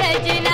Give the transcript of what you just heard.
सजना